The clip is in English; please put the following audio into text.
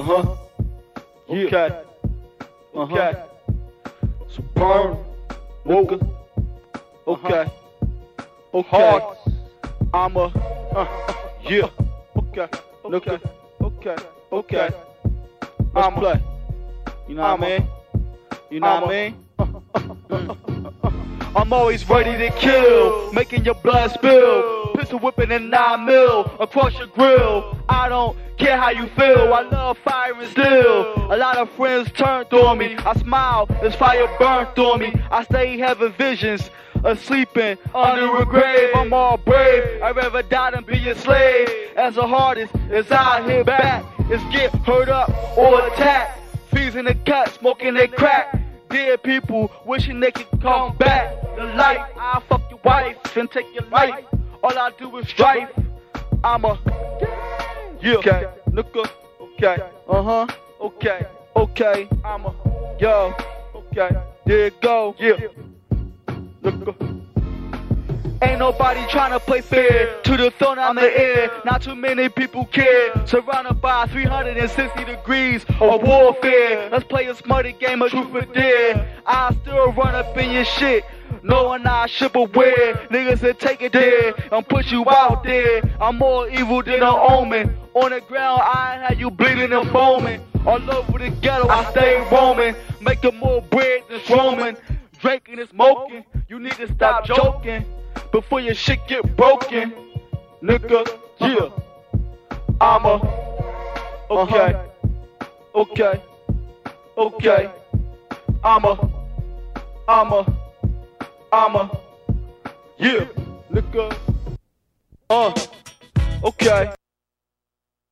Uh huh. Okay. Okay. So burn, nigga. Okay. Okay. I'm a. Uh, yeah. Okay. Okay. Okay. Okay. I'm play. You know what I mean? You know what I mean? I'm always ready to kill, making your blood spill. Pistol whipping in nine mil across your grill. I don't care how you feel. I love fire and steel. A lot of friends turned on me. I smile, there's fire burnt on me. I stay having visions of sleeping under a grave. I'm all brave. I'd rather die than be a slave. As a hardest as I hit back, is get hurt up or attacked. Fees the cut, smoking they crack. Dead people wishing they could come back. The light, I fuck your wife and take your life. All I do is strife. I'm a yeah, okay, nigga, okay, uh huh, okay, okay, I'm a yo, okay, there it go, yeah, nigga. Nobody trying to play fair. To the throne, I'm the heir. Not too many people care. Surrounded by 360 degrees of warfare. Let's play a smarty game of truth or dare. I still run up in your shit. Knowing I should beware. Niggas that take it there and put you out there. I'm more evil than an omen. On the ground, I had you bleeding and foaming. All over the ghetto, I stay roaming. Making more bread than Roman. Drinking and smoking. You need to stop joking before your shit get broken. Nigga, yeah. I'm a. Okay. Okay. Okay. I'm a. I'm a. I'm a. Yeah. Nigga. Uh. Okay.